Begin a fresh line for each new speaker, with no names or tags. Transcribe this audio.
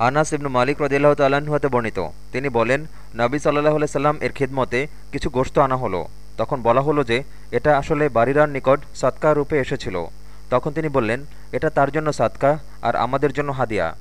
আনাস ইবনু মালিক রদিল্লাহ তাল্লাহতে বর্ণিত। তিনি বলেন, নাবী সাল্লাহ সাল্লাম এর খিদমতে কিছু গোশত আনা হলো। তখন বলা হলো যে, এটা আসলে বাড়িরার নিকট সৎকা রূপে এসেছিল। তখন তিনি বললেন, এটা তার জন্য সাদকা আর আমাদের জন্য হাদিয়া।